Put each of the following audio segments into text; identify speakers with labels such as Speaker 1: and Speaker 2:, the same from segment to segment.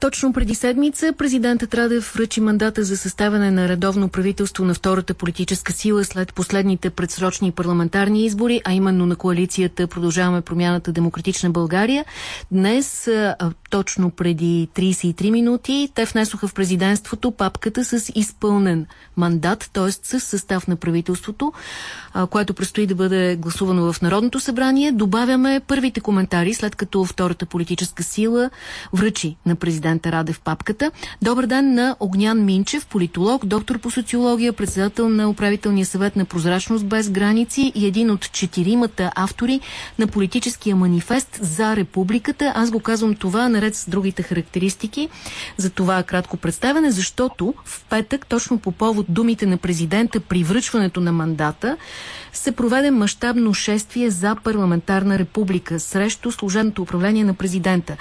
Speaker 1: Точно преди седмица президентът Радев връчи мандата за съставяне на редовно правителство на втората политическа сила след последните предсрочни парламентарни избори, а именно на коалицията Продължаваме промяната Демократична България. Днес, точно преди 33 минути, те внесоха в президентството папката с изпълнен мандат, т.е. с състав на правителството, което предстои да бъде гласувано в Народното събрание. Добавяме първите коментари, след като втората политическа сила връчи на президента Радев папката. Добър ден на Огнян Минчев, политолог, доктор по социология, председател на управителния съвет на Прозрачност без граници и един от четиримата автори на политическия манифест за републиката. Аз го казвам това наред с другите характеристики за това кратко представяне, защото в петък, точно по повод думите на президента при връчването на мандата, се проведе мащабно шествие за парламентарна република срещу служебното управление на президента.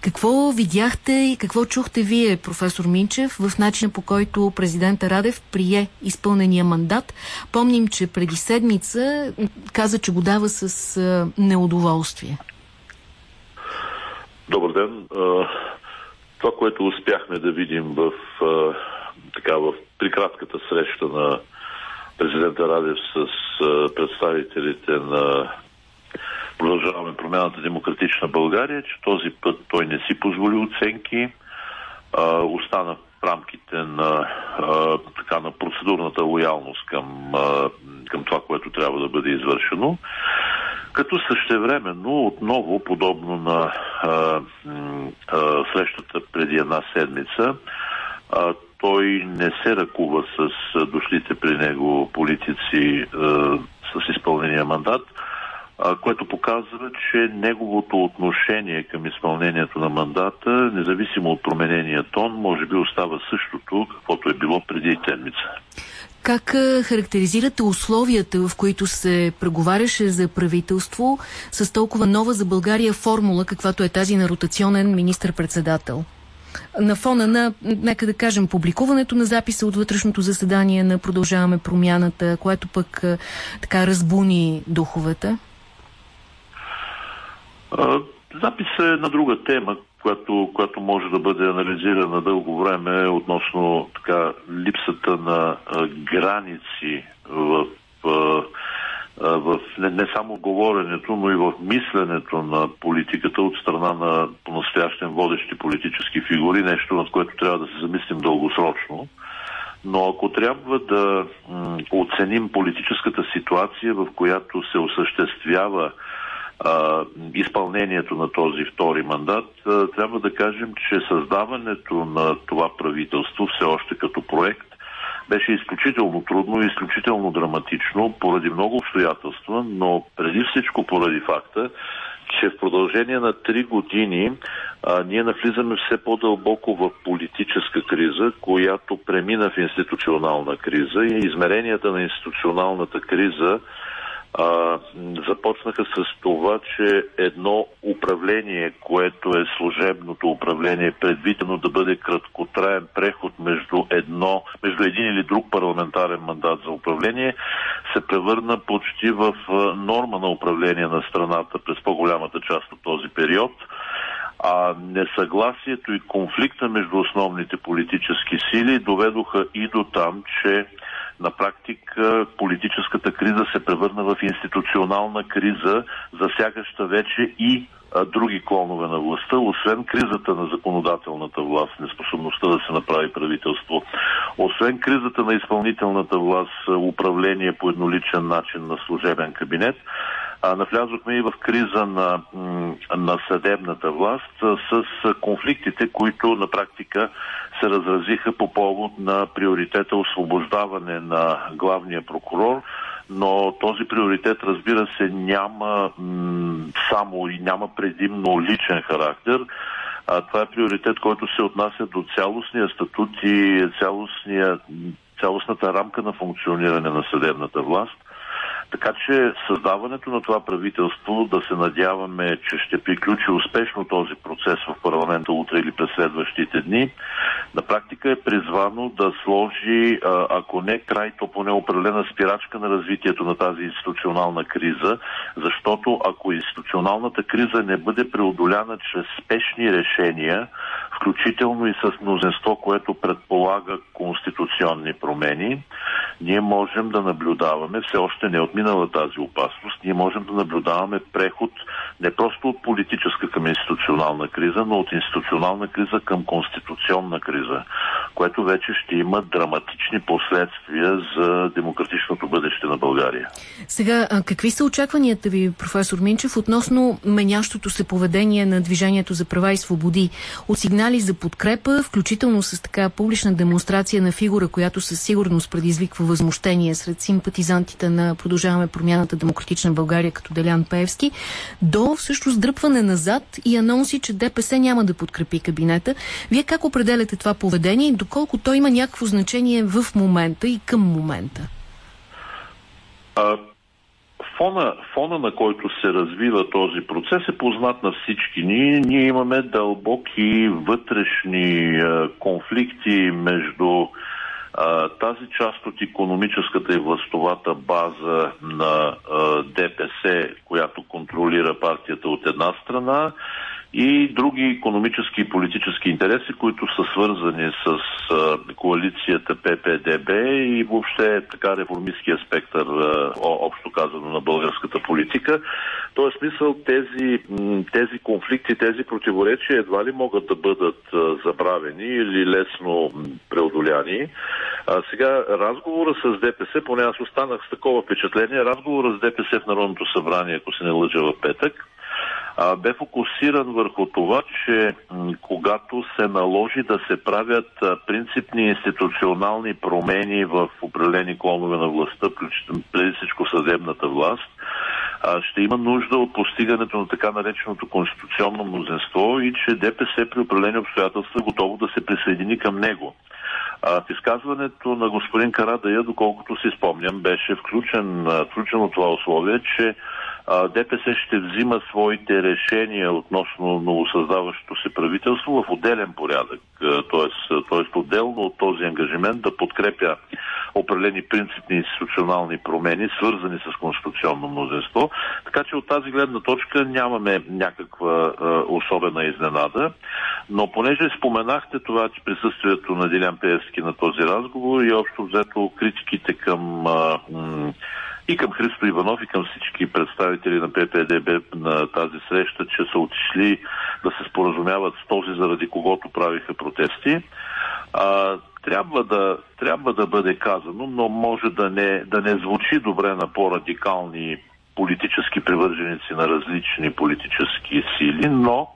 Speaker 1: Какво видяхте и какво чухте вие, професор Минчев, в начина по който президента Радев прие изпълнения мандат? Помним, че преди седмица каза, че го дава с неудоволствие.
Speaker 2: Добър ден. Това, което успяхме да видим в, така, в прикратката среща на президента Радев с представителите на Продължаваме промяната Демократична България, че този път той не си позволи оценки, а, остана в рамките на, а, така, на процедурната лоялност към, а, към това, което трябва да бъде извършено. Като същевременно, отново, подобно на а, а, срещата преди една седмица, а, той не се ръкува с дошлите при него политици с изпълнения мандат, което показва, че неговото отношение към изпълнението на мандата, независимо от променения тон, може би остава същото, каквото е било преди седмица.
Speaker 1: Как характеризирате условията, в които се преговаряше за правителство с толкова нова за България формула, каквато е тази на ротационен министр-председател? На фона на, нека да кажем, публикуването на записа от вътрешното заседание на Продължаваме промяната, което пък така разбуни духовете?
Speaker 2: Запис е на друга тема, която, която може да бъде анализирана дълго време относно така, липсата на граници в, в не, не само говоренето, но и в мисленето на политиката от страна на по-настоящен водещи политически фигури, нещо над което трябва да се замислим дългосрочно. Но ако трябва да оценим политическата ситуация, в която се осъществява а, изпълнението на този втори мандат, а, трябва да кажем, че създаването на това правителство все още като проект беше изключително трудно и изключително драматично поради много обстоятелства, но преди всичко поради факта, че в продължение на три години а, ние навлизаме все по-дълбоко в политическа криза, която премина в институционална криза и измеренията на институционалната криза а, започнаха с това, че едно управление, което е служебното управление, предвидено да бъде краткотраен преход между, едно, между един или друг парламентарен мандат за управление, се превърна почти в норма на управление на страната през по-голямата част от този период. А несъгласието и конфликта между основните политически сили доведоха и до там, че на практика политическата криза се превърна в институционална криза, засягаща вече и други клонове на властта, освен кризата на законодателната власт, неспособността да се направи правителство, освен кризата на изпълнителната власт, управление по едноличен начин на служебен кабинет, а, навлязохме и в криза на, на съдебната власт с конфликтите, които на практика се разразиха по повод на приоритета освобождаване на главния прокурор, но този приоритет, разбира се, няма само и няма предимно личен характер. А, това е приоритет, който се отнася до цялостния статут и цялостния, цялостната рамка на функциониране на съдебната власт. Така че създаването на това правителство, да се надяваме, че ще приключи успешно този процес в парламента утре или през следващите дни, на практика е призвано да сложи, ако не край, то поне определена спирачка на развитието на тази институционална криза, защото ако институционалната криза не бъде преодоляна чрез спешни решения, включително и с мнозинство, което предполага конституционни промени, ние можем да наблюдаваме, все още не отминала тази опасност, ние можем да наблюдаваме преход не просто от политическа към институционална криза, но от институционална криза към конституционна криза, което вече ще има драматични последствия за демократичното бъдеще на България.
Speaker 1: Сега, какви са очакванията ви, професор Минчев, относно менящото се поведение на Движението за права и свободи? От сигнали за подкрепа, включително с така публична демонстрация на фигура, която със сигурност предизвиква възмущение сред симпатизантите на Продължаваме промяната Демократична България като Делян Пеевски, до всъщност дръпване назад и анонси, че ДПС няма да подкрепи кабинета. Вие как определяте това поведение и доколко то има някакво значение в момента и към момента?
Speaker 2: А, фона, фона, на който се развива този процес е познат на всички. Ние, ние имаме дълбоки вътрешни а, конфликти между тази част от економическата и властовата база на ДПС, която контролира партията от една страна, и други економически и политически интереси, които са свързани с коалицията ППДБ и въобще така реформистския спектър, общо казано, на българската политика. Тоест, смисъл тези, тези конфликти, тези противоречия едва ли могат да бъдат забравени или лесно преодоляни. А, сега, разговора с ДПС, поне аз останах с такова впечатление, разговора с ДПС в Народното събрание, ако се не лъжа в петък, бе фокусиран върху това, че когато се наложи да се правят принципни институционални промени в определени клонове на властта, преди всичко съдебната власт, ще има нужда от постигането на така нареченото конституционно мнозинство и че ДПС при определени обстоятелства е готово да се присъедини към него. в изказването на господин Карадая, доколкото си спомням, беше включен, включено това условие, че ДПС ще взима своите решения относно новосъздаващото се правителство в отделен порядък, т.е. отделно от този ангажимент да подкрепя определени принципни институционални промени, свързани с конституционно мнозинство. Така че от тази гледна точка нямаме някаква е, особена изненада. Но понеже споменахте това, че присъствието на Дилян Пеевски на този разговор и общо взето критиките към е, и към Христо Иванов и към всички представители на ППДБ на тази среща, че са отишли да се споразумяват с този, заради когото правиха протести. А, трябва, да, трябва да бъде казано, но може да не, да не звучи добре на по-радикални политически привърженици на различни политически сили, но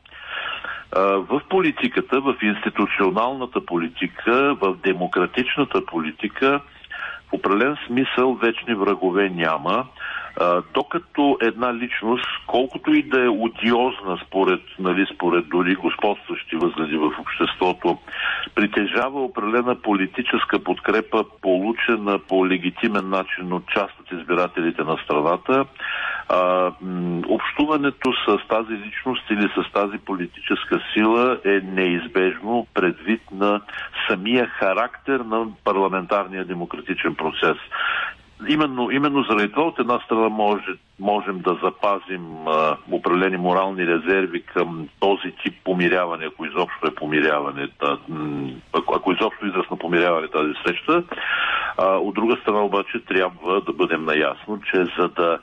Speaker 2: в политиката, в институционалната политика, в демократичната политика определен смисъл вечни врагове няма, докато една личност, колкото и да е одиозна според, нали, според дори господстващи възгледи в обществото, притежава определена политическа подкрепа, получена по легитимен начин от част от избирателите на страната, а, общуването с тази личност или с тази политическа сила е неизбежно предвид на самия характер на парламентарния демократичен процес. Именно, именно заради това от една страна може, можем да запазим а, определени морални резерви към този тип помиряване, ако изобщо е помиряване, та, ако, ако изобщо израз на помиряване тази среща. А, от друга страна обаче трябва да бъдем наясно, че за да,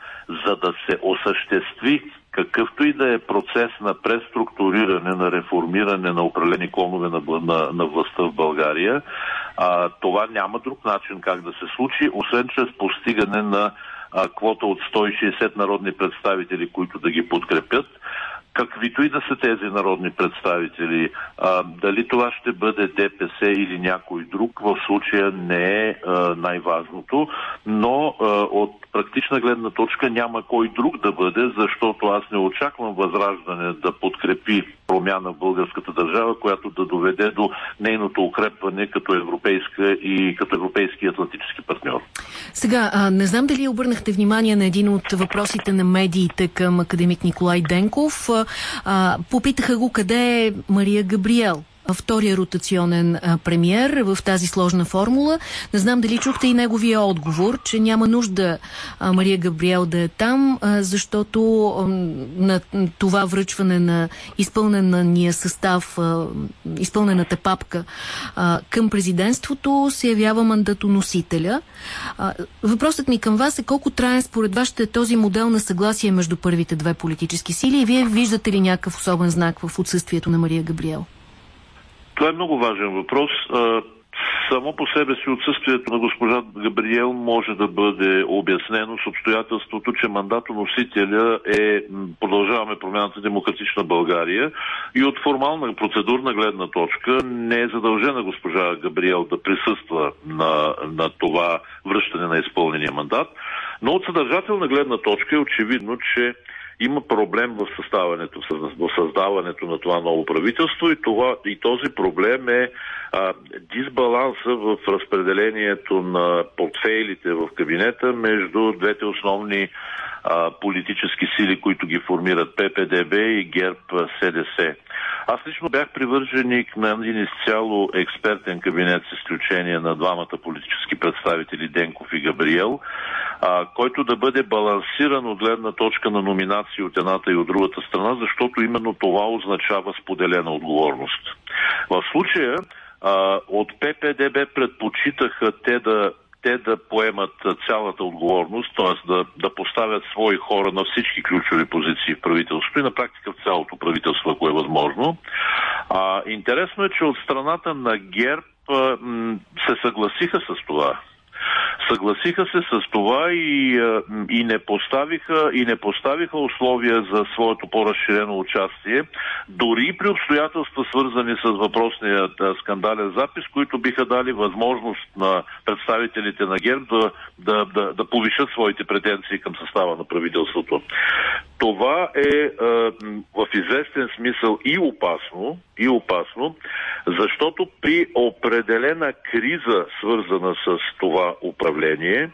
Speaker 2: за да се осъществи какъвто и да е процес на преструктуриране, на реформиране на определени клонове на, на, на властта в България, а, това няма друг начин как да се случи, освен чрез постигане на а, квота от 160 народни представители, които да ги подкрепят каквито и да са тези народни представители, а, дали това ще бъде ДПС или някой друг, в случая не е най-важното, но а, от практична гледна точка няма кой друг да бъде, защото аз не очаквам възраждане да подкрепи промяна в българската държава, която да доведе до нейното укрепване като европейска и като европейски атлантически партньор.
Speaker 1: Сега, а, не знам дали обърнахте внимание на един от въпросите на медиите към академик Николай Денков. А, попитаха го къде е Мария Габриел втория ротационен премьер в тази сложна формула. Не знам дали чухте и неговия отговор, че няма нужда Мария Габриел да е там, защото на това връчване на изпълнения състав, изпълнената папка към президентството се явява мандатоносителя. Въпросът ми към вас е колко траен според вас ще е този модел на съгласие между първите две политически сили и вие виждате ли някакъв особен знак в отсъствието на Мария Габриел?
Speaker 2: Това е много важен въпрос. Само по себе си отсъствието на госпожа Габриел може да бъде обяснено с обстоятелството, че мандатоносителя е продължаваме промяната Демократична България и от формална процедурна гледна точка не е задължена госпожа Габриел да присъства на, на това връщане на изпълнения мандат. Но от съдържателна гледна точка е очевидно, че има проблем в съставането, в създаването на това ново правителство и, това, и този проблем е а, дисбаланса в разпределението на портфейлите в кабинета между двете основни а, политически сили, които ги формират ППДБ и ГЕРБ СДС. Аз лично бях привърженик на един изцяло експертен кабинет с изключение на двамата политически представители Денков и Габриел, а, който да бъде балансиран от гледна точка на номинации от едната и от другата страна, защото именно това означава споделена отговорност. В случая а, от ППДБ предпочитаха те да те да поемат цялата отговорност, т.е. Да, да поставят свои хора на всички ключови позиции в правителството и на практика в цялото правителство, ако е възможно. А, интересно е, че от страната на ГЕРБ м- се съгласиха с това. Съгласиха се с това и, и, не поставиха, и не поставиха условия за своето по-разширено участие, дори при обстоятелства свързани с въпросния скандален запис, които биха дали възможност на представителите на ГЕРБ да, да, да, да повишат своите претенции към състава на правителството. Това е в известен смисъл и опасно, и опасно, защото при определена криза, свързана с това управление,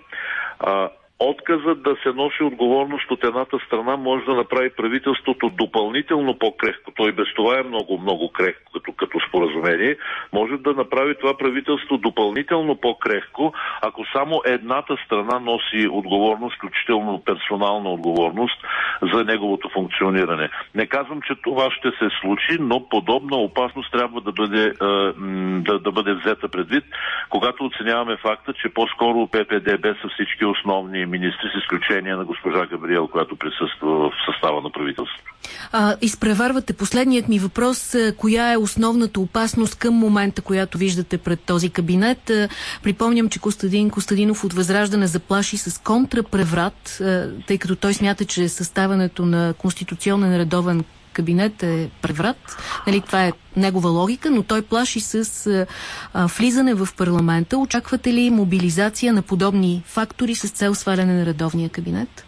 Speaker 2: а, Отказът да се носи отговорност от едната страна може да направи правителството допълнително по-крехко. Той без това е много, много крехко като, като споразумение. Може да направи това правителство допълнително по-крехко, ако само едната страна носи отговорност, включително персонална отговорност за неговото функциониране. Не казвам, че това ще се случи, но подобна опасност трябва да бъде, да, да бъде взета предвид, когато оценяваме факта, че по-скоро ППДБ са всички основни министри, с изключение на госпожа Габриел, която присъства в състава на правителството.
Speaker 1: А, изпреварвате последният ми въпрос. Коя е основната опасност към момента, която виждате пред този кабинет? Припомням, че Костадин Костадинов от Възраждане заплаши с контрапреврат, тъй като той смята, че съставането на конституционен редовен кабинет е преврат. Нали, това е негова логика, но той плаши с а, влизане в парламента. Очаквате ли мобилизация на подобни фактори с цел сваляне на редовния кабинет?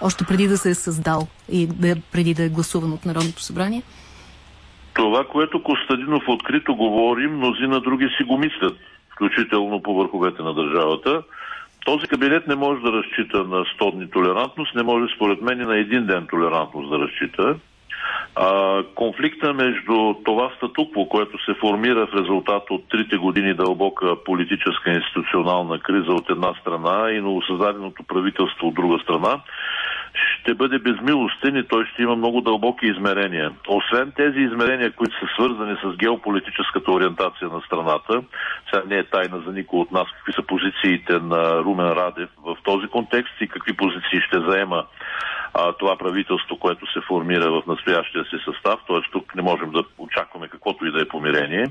Speaker 1: Още преди да се е създал и да, преди да е гласуван от Народното събрание?
Speaker 2: Това, което Костадинов открито говори, мнозина други си го мислят, включително по върховете на държавата. Този кабинет не може да разчита на 100 дни толерантност, не може според мен и на един ден толерантност да разчита. А, конфликта между това статукво, което се формира в резултат от трите години дълбока политическа институционална криза от една страна и новосъздаденото правителство от друга страна, ще бъде безмилостен и той ще има много дълбоки измерения. Освен тези измерения, които са свързани с геополитическата ориентация на страната, сега не е тайна за никой от нас какви са позициите на Румен Радев в този контекст и какви позиции ще заема а, това правителство, което се формира в настоящия си състав, т.е. тук не можем да очакваме каквото и да е помирение,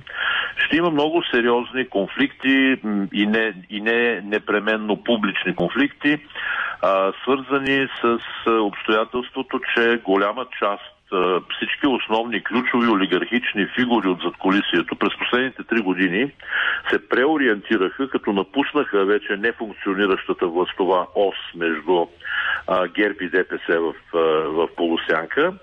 Speaker 2: ще има много сериозни конфликти и не, и не непременно публични конфликти, а, свързани с обстоятелството, че голяма част всички основни ключови олигархични фигури от задколисието през последните три години се преориентираха, като напуснаха вече нефункциониращата властова ос между а, ГЕРБ и ДПС в, в полусянка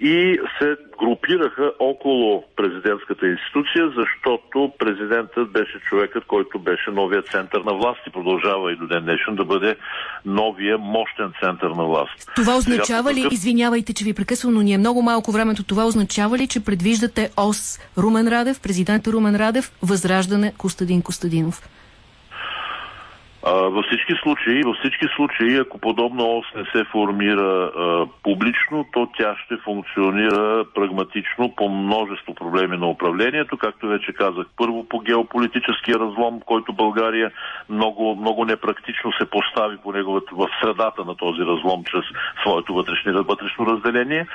Speaker 2: и се групираха около президентската институция, защото президентът беше човекът, който беше новия център на власт и продължава и до ден днешен да бъде новия мощен център на власт.
Speaker 1: Това означава Сега, ли, такъв... извинявайте, че ви прекъсвам, но ни е много малко времето, това означава ли, че предвиждате ОС Румен Радев, президента Румен Радев, възраждане Костадин Костадинов?
Speaker 2: Във всички случаи, във всички случаи, ако подобна ос не се формира а, публично, то тя ще функционира прагматично по множество проблеми на управлението, както вече казах. Първо по геополитическия разлом, който България много, много непрактично се постави по неговата, в средата на този разлом чрез своето вътрешно, вътрешно разделение.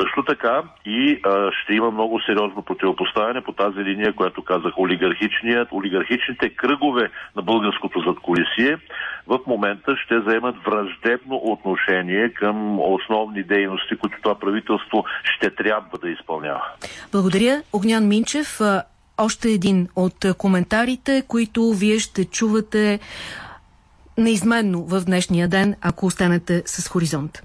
Speaker 2: Също така и а, ще има много сериозно противопоставяне по тази линия, която казах, олигархичният, олигархичните кръгове на българското задколисие Русия в момента ще заемат враждебно отношение към основни дейности, които това правителство ще трябва да изпълнява.
Speaker 1: Благодаря. Огнян Минчев, още един от коментарите, които вие ще чувате неизменно в днешния ден, ако останете с хоризонт.